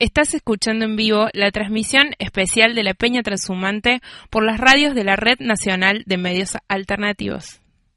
Estás escuchando en vivo la transmisión especial de la Peña Transhumante por las radios de la Red Nacional de Medios Alternativos.